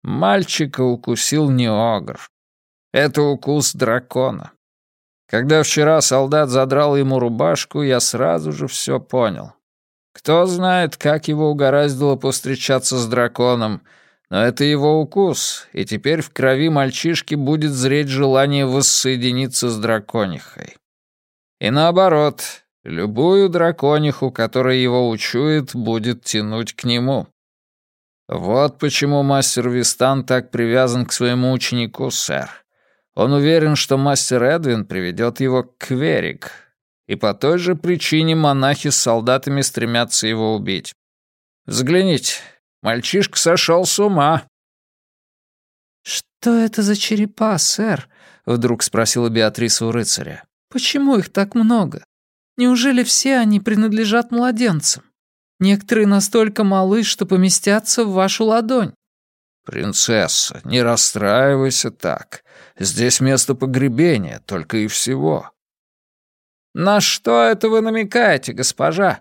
Мальчика укусил не Огр. Это укус дракона. Когда вчера солдат задрал ему рубашку, я сразу же все понял. Кто знает, как его угораздило повстречаться с драконом, но это его укус, и теперь в крови мальчишки будет зреть желание воссоединиться с драконихой. И наоборот, любую дракониху, которая его учует, будет тянуть к нему. Вот почему мастер Вистан так привязан к своему ученику, сэр. Он уверен, что мастер Эдвин приведет его к Кверик, и по той же причине монахи с солдатами стремятся его убить. Взгляните, мальчишка сошел с ума. «Что это за черепа, сэр?» — вдруг спросила Беатриса у рыцаря. «Почему их так много? Неужели все они принадлежат младенцам? Некоторые настолько малы, что поместятся в вашу ладонь». «Принцесса, не расстраивайся так. Здесь место погребения, только и всего». «На что это вы намекаете, госпожа?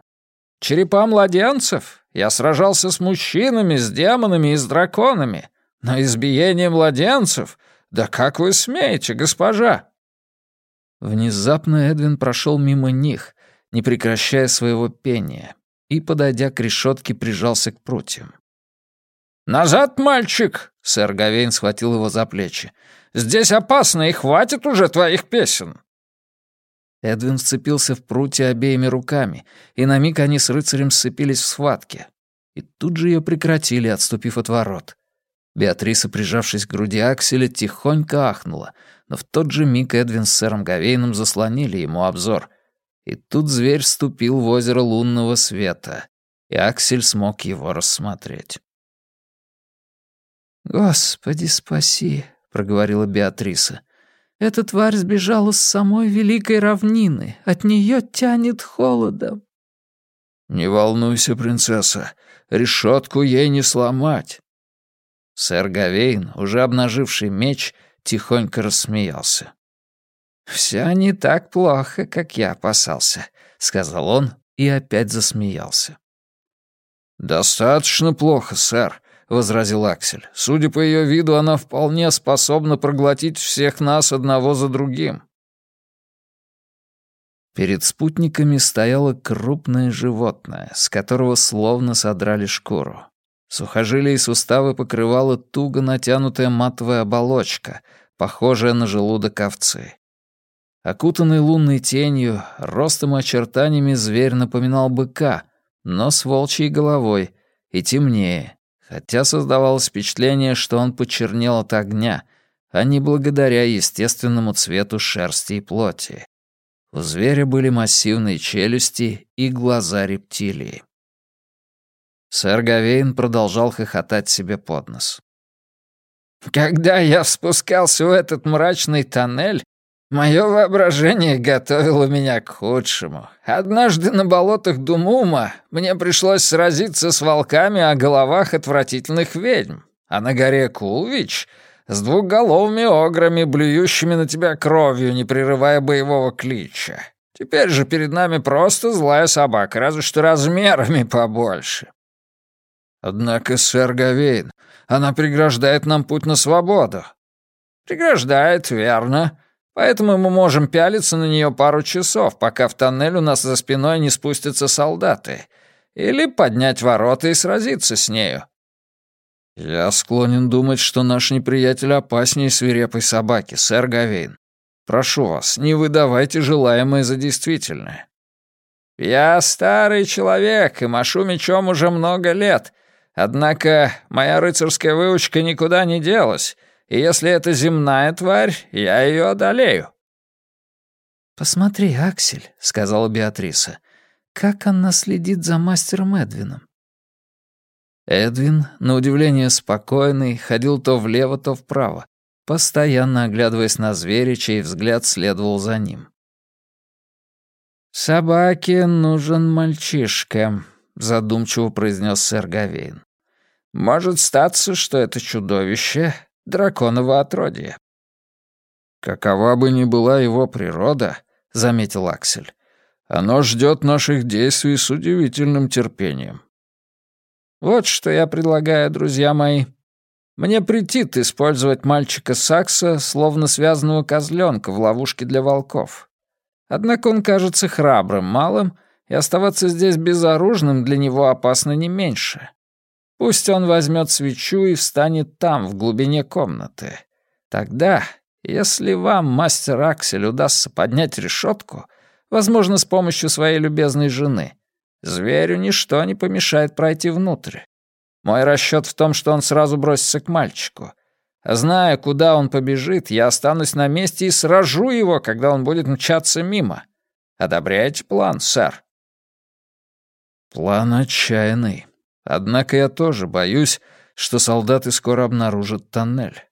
Черепа младенцев? Я сражался с мужчинами, с демонами и с драконами. Но избиение младенцев? Да как вы смеете, госпожа?» Внезапно Эдвин прошел мимо них, не прекращая своего пения, и, подойдя к решетке, прижался к прутьям. «Назад, мальчик!» — сэр Гавейн схватил его за плечи. «Здесь опасно, и хватит уже твоих песен!» Эдвин вцепился в прутья обеими руками, и на миг они с рыцарем сцепились в схватке. И тут же ее прекратили, отступив от ворот. Беатриса, прижавшись к груди Акселя, тихонько ахнула, но в тот же миг Эдвин с сэром Гавейном заслонили ему обзор. И тут зверь вступил в озеро лунного света, и Аксель смог его рассмотреть. «Господи, спаси!» — проговорила Беатриса. «Эта тварь сбежала с самой Великой Равнины. От нее тянет холодом». «Не волнуйся, принцесса. Решетку ей не сломать». Сэр Гавейн, уже обнаживший меч, тихонько рассмеялся. «Все не так плохо, как я опасался», — сказал он и опять засмеялся. «Достаточно плохо, сэр. — возразил Аксель. «Судя по ее виду, она вполне способна проглотить всех нас одного за другим». Перед спутниками стояло крупное животное, с которого словно содрали шкуру. Сухожилия и суставы покрывала туго натянутая матовая оболочка, похожая на желудок овцы. Окутанный лунной тенью, ростом и очертаниями зверь напоминал быка, но с волчьей головой и темнее, хотя создавалось впечатление, что он почернел от огня, а не благодаря естественному цвету шерсти и плоти. У зверя были массивные челюсти и глаза рептилии. Сэр Гавейн продолжал хохотать себе под нос. «Когда я спускался в этот мрачный тоннель, мое воображение готовило меня к худшему. Однажды на болотах Думума мне пришлось сразиться с волками о головах отвратительных ведьм, а на горе Кулвич — с двухголовыми ограми, блюющими на тебя кровью, не прерывая боевого клича. Теперь же перед нами просто злая собака, разве что размерами побольше. Однако, сэр Гавейн, она преграждает нам путь на свободу. Преграждает, верно. Поэтому мы можем пялиться на нее пару часов, пока в тоннель у нас за спиной не спустятся солдаты. Или поднять ворота и сразиться с нею. Я склонен думать, что наш неприятель опаснее свирепой собаки, сэр Гавейн. Прошу вас, не выдавайте желаемое за действительное. Я старый человек и машу мечом уже много лет, Однако моя рыцарская выучка никуда не делась, и если это земная тварь, я ее одолею». «Посмотри, Аксель», — сказала Беатриса, — «как она следит за мастером Эдвином». Эдвин, на удивление спокойный, ходил то влево, то вправо, постоянно оглядываясь на зверя, чей взгляд следовал за ним. «Собаке нужен мальчишка», — задумчиво произнес сэр Гавейн. Может статься, что это чудовище — драконово отродье. «Какова бы ни была его природа», — заметил Аксель, — «оно ждет наших действий с удивительным терпением». «Вот что я предлагаю, друзья мои. Мне претит использовать мальчика Сакса, словно связанного козленка в ловушке для волков. Однако он кажется храбрым, малым, и оставаться здесь безоружным для него опасно не меньше. Пусть он возьмет свечу и встанет там, в глубине комнаты. Тогда, если вам, мастер Аксель, удастся поднять решетку, возможно, с помощью своей любезной жены, зверю ничто не помешает пройти внутрь. Мой расчет в том, что он сразу бросится к мальчику. Зная, куда он побежит, я останусь на месте и сражу его, когда он будет мчаться мимо. Одобряете план, сэр? План отчаянный, Однако я тоже боюсь, что солдаты скоро обнаружат тоннель.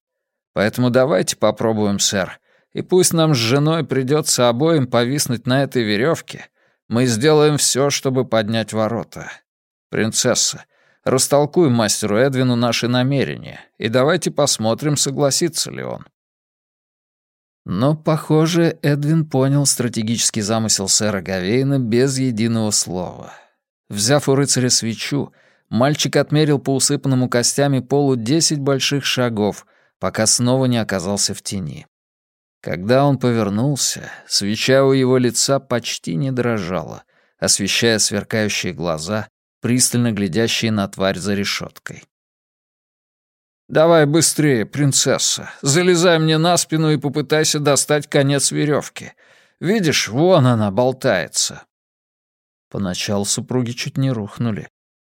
Поэтому давайте попробуем, сэр, и пусть нам с женой придется обоим повиснуть на этой веревке, мы сделаем все, чтобы поднять ворота. Принцесса, растолкуй мастеру Эдвину наши намерения, и давайте посмотрим, согласится ли он. Но, похоже, Эдвин понял стратегический замысел сэра Гавейна без единого слова. Взяв у рыцаря свечу, Мальчик отмерил по усыпанному костями полу десять больших шагов, пока снова не оказался в тени. Когда он повернулся, свеча у его лица почти не дрожала, освещая сверкающие глаза, пристально глядящие на тварь за решеткой. «Давай быстрее, принцесса. Залезай мне на спину и попытайся достать конец веревки. Видишь, вон она болтается». Поначалу супруги чуть не рухнули.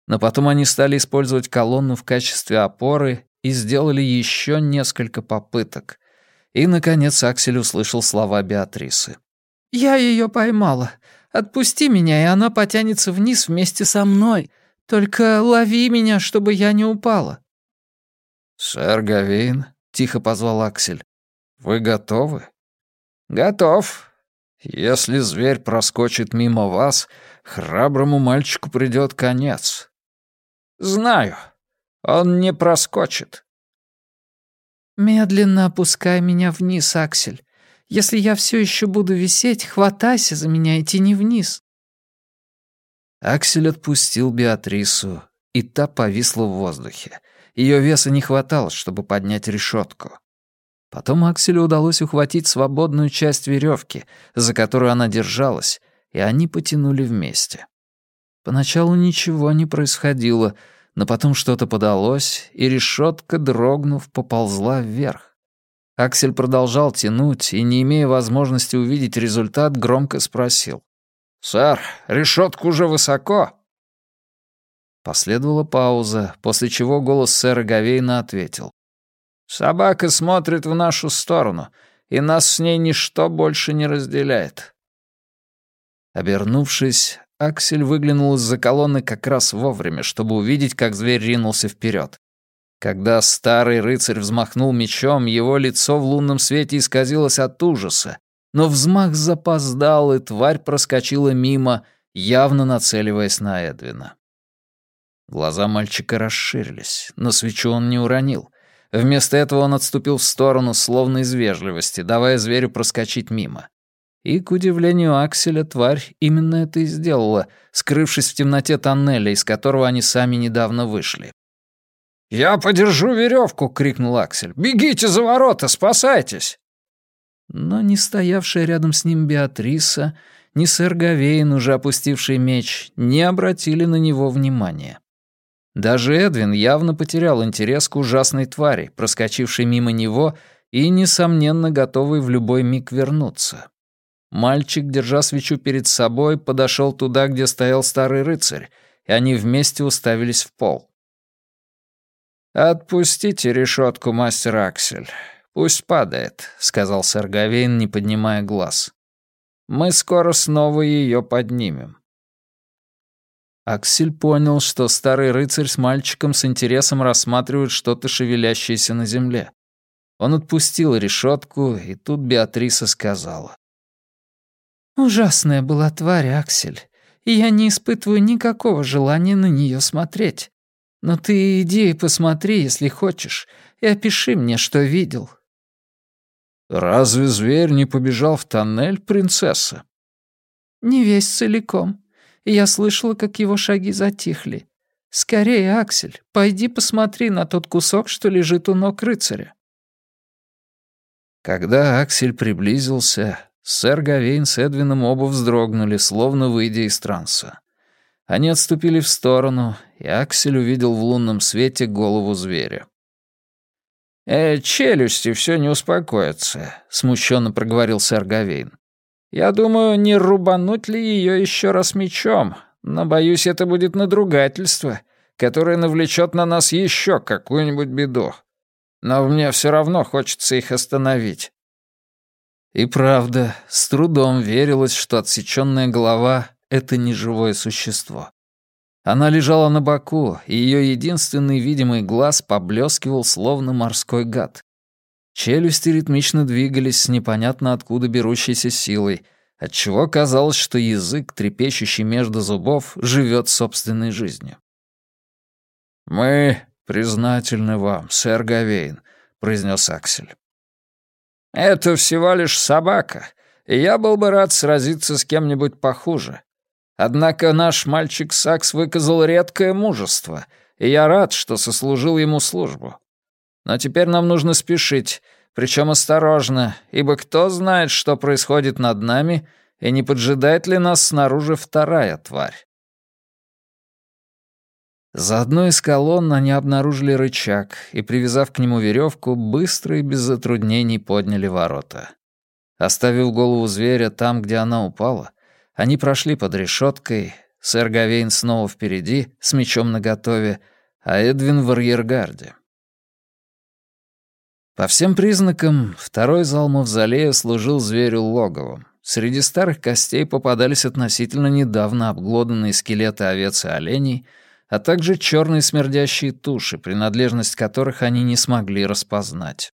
Но потом они стали использовать колонну в качестве опоры и сделали еще несколько попыток. И, наконец, Аксель услышал слова Беатрисы. «Я ее поймала. Отпусти меня, и она потянется вниз вместе со мной. Только лови меня, чтобы я не упала». «Сэр Гавейн», — тихо позвал Аксель, — «вы готовы?» «Готов. Если зверь проскочит мимо вас, храброму мальчику придет конец. «Знаю. Он не проскочит». «Медленно опускай меня вниз, Аксель. Если я все еще буду висеть, хватайся за меня и тяни вниз». Аксель отпустил Беатрису, и та повисла в воздухе. Ее веса не хватало, чтобы поднять решетку. Потом Акселю удалось ухватить свободную часть веревки, за которую она держалась, и они потянули вместе. Поначалу ничего не происходило, но потом что-то подалось, и решетка, дрогнув, поползла вверх. Аксель продолжал тянуть и, не имея возможности увидеть результат, громко спросил. «Сэр, решетка уже высоко?» Последовала пауза, после чего голос сэра Гавейна ответил. «Собака смотрит в нашу сторону, и нас с ней ничто больше не разделяет». Обернувшись, Аксель выглянул из-за колонны как раз вовремя, чтобы увидеть, как зверь ринулся вперед. Когда старый рыцарь взмахнул мечом, его лицо в лунном свете исказилось от ужаса, но взмах запоздал, и тварь проскочила мимо, явно нацеливаясь на Эдвина. Глаза мальчика расширились, но свечу он не уронил. Вместо этого он отступил в сторону, словно из вежливости, давая зверю проскочить мимо. И, к удивлению Акселя, тварь именно это и сделала, скрывшись в темноте тоннеля, из которого они сами недавно вышли. «Я подержу веревку!» — крикнул Аксель. «Бегите за ворота, спасайтесь!» Но не стоявшая рядом с ним Беатриса, ни сэр Гавейн, уже опустивший меч, не обратили на него внимания. Даже Эдвин явно потерял интерес к ужасной твари, проскочившей мимо него и, несомненно, готовый в любой миг вернуться. Мальчик, держа свечу перед собой, подошел туда, где стоял старый рыцарь, и они вместе уставились в пол. «Отпустите решетку, мастер Аксель. Пусть падает», — сказал сэр Гавейн, не поднимая глаз. «Мы скоро снова ее поднимем». Аксель понял, что старый рыцарь с мальчиком с интересом рассматривают что-то шевелящееся на земле. Он отпустил решетку, и тут Беатриса сказала. «Ужасная была тварь, Аксель, и я не испытываю никакого желания на нее смотреть. Но ты иди и посмотри, если хочешь, и опиши мне, что видел». «Разве зверь не побежал в тоннель, принцесса?» «Не весь целиком я слышала, как его шаги затихли. «Скорее, Аксель, пойди посмотри на тот кусок, что лежит у ног рыцаря». Когда Аксель приблизился, сэр Гавейн с Эдвином оба вздрогнули, словно выйдя из транса. Они отступили в сторону, и Аксель увидел в лунном свете голову зверя. «Э, челюсти все не успокоятся», — смущенно проговорил сэр Гавейн. Я думаю, не рубануть ли ее еще раз мечом, но, боюсь, это будет надругательство, которое навлечет на нас еще какую-нибудь беду. Но мне все равно хочется их остановить». И правда, с трудом верилось, что отсеченная голова — это не живое существо. Она лежала на боку, и ее единственный видимый глаз поблескивал, словно морской гад. Челюсти ритмично двигались с непонятно откуда берущейся силой, отчего казалось, что язык, трепещущий между зубов, живет собственной жизнью. «Мы признательны вам, сэр Гавейн», — произнес Аксель. «Это всего лишь собака, и я был бы рад сразиться с кем-нибудь похуже. Однако наш мальчик Сакс выказал редкое мужество, и я рад, что сослужил ему службу. Но теперь нам нужно спешить, причем осторожно, ибо кто знает, что происходит над нами, и не поджидает ли нас снаружи вторая тварь. За одной из колонн они обнаружили рычаг и, привязав к нему веревку, быстро и без затруднений подняли ворота. Оставив голову зверя там, где она упала, они прошли под решеткой, сэр Гавейн снова впереди, с мечом наготове, а Эдвин в арьергарде. По всем признакам, второй зал мавзолея служил зверю логовом. Среди старых костей попадались относительно недавно обглоданные скелеты овец и оленей, а также черные смердящие туши, принадлежность которых они не смогли распознать.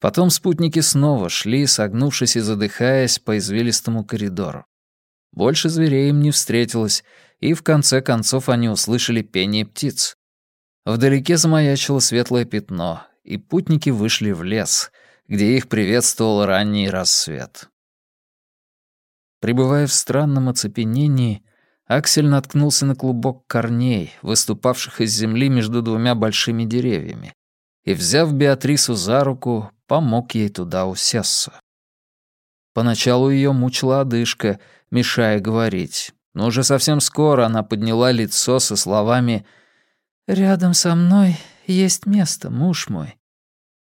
Потом спутники снова шли, согнувшись и задыхаясь по извилистому коридору. Больше зверей им не встретилось, и в конце концов они услышали пение птиц. Вдалеке замаячило светлое пятно, и путники вышли в лес, где их приветствовал ранний рассвет. Пребывая в странном оцепенении, Аксель наткнулся на клубок корней, выступавших из земли между двумя большими деревьями, и, взяв Беатрису за руку, помог ей туда усесться. Поначалу ее мучила одышка, мешая говорить, но уже совсем скоро она подняла лицо со словами «Рядом со мной есть место, муж мой.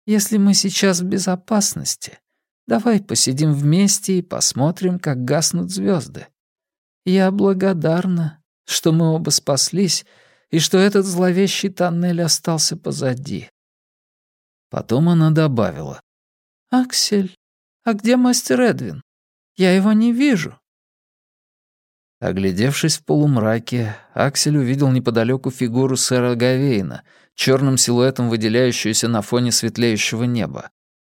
Если мы сейчас в безопасности, давай посидим вместе и посмотрим, как гаснут звезды. Я благодарна, что мы оба спаслись и что этот зловещий тоннель остался позади». Потом она добавила. «Аксель, а где мастер Эдвин? Я его не вижу». Оглядевшись в полумраке, Аксель увидел неподалеку фигуру сэра Гавейна, черным силуэтом выделяющуюся на фоне светлеющего неба.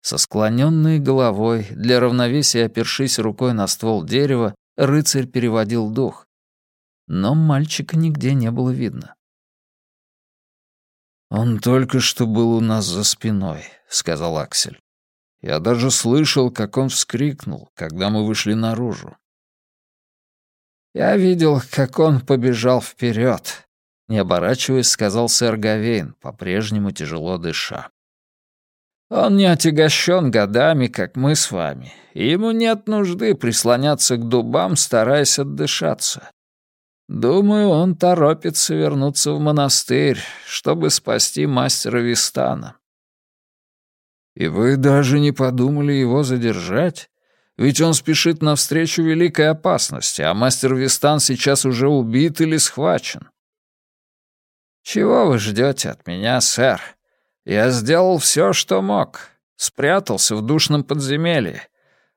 Со склоненной головой, для равновесия опершись рукой на ствол дерева, рыцарь переводил дух. Но мальчика нигде не было видно. «Он только что был у нас за спиной», — сказал Аксель. «Я даже слышал, как он вскрикнул, когда мы вышли наружу. «Я видел, как он побежал вперед», — не оборачиваясь, сказал сэр Гавейн, по-прежнему тяжело дыша. «Он не отягощен годами, как мы с вами, и ему нет нужды прислоняться к дубам, стараясь отдышаться. Думаю, он торопится вернуться в монастырь, чтобы спасти мастера Вистана». «И вы даже не подумали его задержать?» Ведь он спешит навстречу великой опасности, а мастер Вистан сейчас уже убит или схвачен. Чего вы ждете от меня, сэр? Я сделал все, что мог. Спрятался в душном подземелье.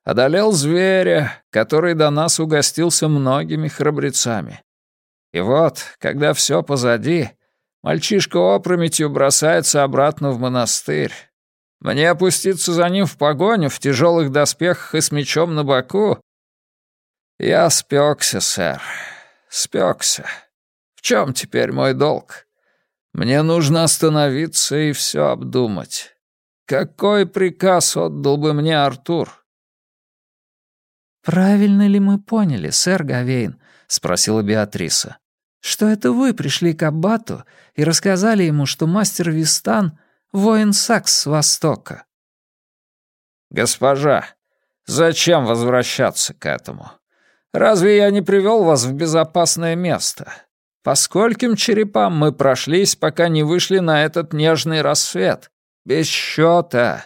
Одолел зверя, который до нас угостился многими храбрецами. И вот, когда все позади, мальчишка опрометью бросается обратно в монастырь. Мне опуститься за ним в погоню в тяжелых доспехах и с мечом на боку? Я спекся, сэр, спекся. В чем теперь мой долг? Мне нужно остановиться и все обдумать. Какой приказ отдал бы мне Артур? «Правильно ли мы поняли, сэр Гавейн?» — спросила Беатриса. «Что это вы пришли к Аббату и рассказали ему, что мастер Вистан Воин Сакс с Востока». «Госпожа, зачем возвращаться к этому? Разве я не привел вас в безопасное место? По скольким черепам мы прошлись, пока не вышли на этот нежный рассвет? Без счета.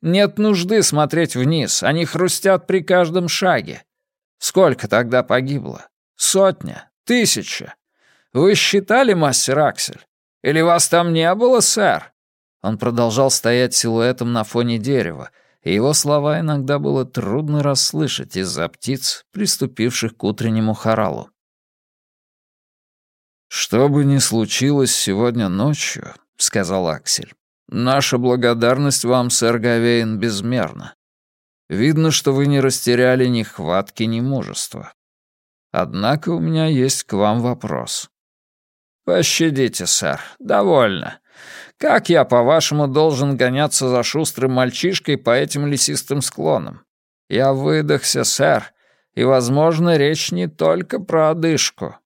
Нет нужды смотреть вниз, они хрустят при каждом шаге. Сколько тогда погибло? Сотня? Тысяча? Вы считали, мастер Аксель? Или вас там не было, сэр? Он продолжал стоять силуэтом на фоне дерева, и его слова иногда было трудно расслышать из-за птиц, приступивших к утреннему хоралу. «Что бы ни случилось сегодня ночью», — сказал Аксель, — «наша благодарность вам, сэр Гавейн, безмерна. Видно, что вы не растеряли ни хватки, ни мужества. Однако у меня есть к вам вопрос». «Пощадите, сэр, довольно. Как я, по-вашему, должен гоняться за шустрым мальчишкой по этим лесистым склонам? Я выдохся, сэр, и, возможно, речь не только про одышку.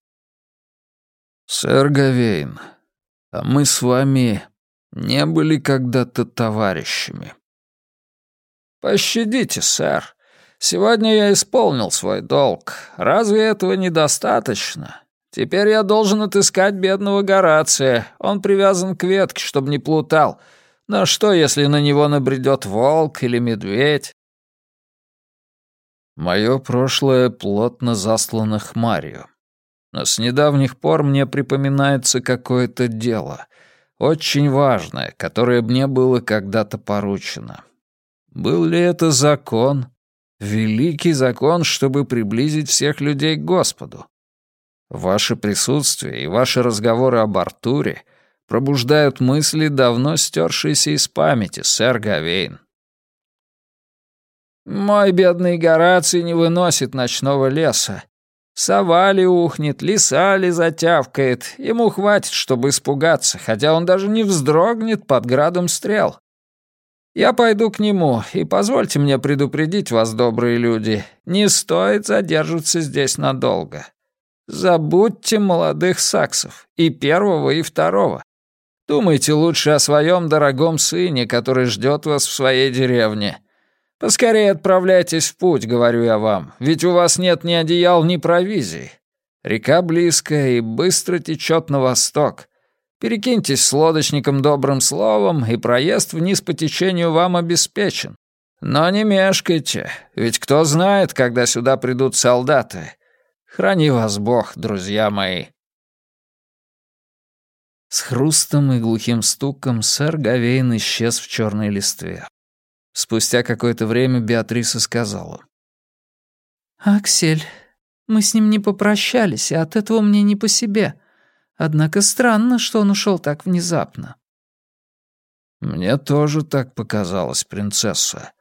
Сэр Гавейн, а мы с вами не были когда-то товарищами. Пощадите, сэр. Сегодня я исполнил свой долг. Разве этого недостаточно? Теперь я должен отыскать бедного Горация. Он привязан к ветке, чтобы не плутал. Но что, если на него набредет волк или медведь? Мое прошлое плотно заслано хмарью. Но с недавних пор мне припоминается какое-то дело, очень важное, которое мне было когда-то поручено. Был ли это закон? Великий закон, чтобы приблизить всех людей к Господу. Ваше присутствие и ваши разговоры об Артуре пробуждают мысли, давно стершиеся из памяти, сэр Гавейн. Мой бедный Гораций не выносит ночного леса. Сова ли ухнет, лиса ли затявкает. Ему хватит, чтобы испугаться, хотя он даже не вздрогнет под градом стрел. Я пойду к нему, и позвольте мне предупредить вас, добрые люди, не стоит задерживаться здесь надолго. Забудьте молодых саксов, и первого, и второго. Думайте лучше о своем дорогом сыне, который ждет вас в своей деревне. Поскорее отправляйтесь в путь, говорю я вам, ведь у вас нет ни одеял, ни провизий. Река близкая и быстро течет на восток. Перекиньтесь с лодочником добрым словом, и проезд вниз по течению вам обеспечен. Но не мешкайте, ведь кто знает, когда сюда придут солдаты. Храни вас Бог, друзья мои. С хрустом и глухим стуком сэр Гавейн исчез в черной листве. Спустя какое-то время Беатриса сказала. «Аксель, мы с ним не попрощались, и от этого мне не по себе. Однако странно, что он ушел так внезапно». «Мне тоже так показалось, принцесса.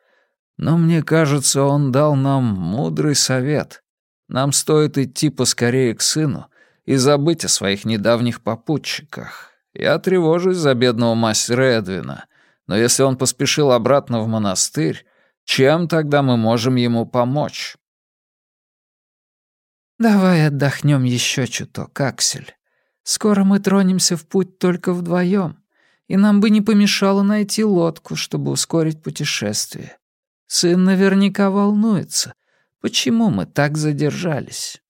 Но мне кажется, он дал нам мудрый совет. Нам стоит идти поскорее к сыну и забыть о своих недавних попутчиках. Я тревожусь за бедного мастера Эдвина, но если он поспешил обратно в монастырь, чем тогда мы можем ему помочь? «Давай отдохнем еще чуток, Аксель. Скоро мы тронемся в путь только вдвоем, и нам бы не помешало найти лодку, чтобы ускорить путешествие. Сын наверняка волнуется. Почему мы так задержались?»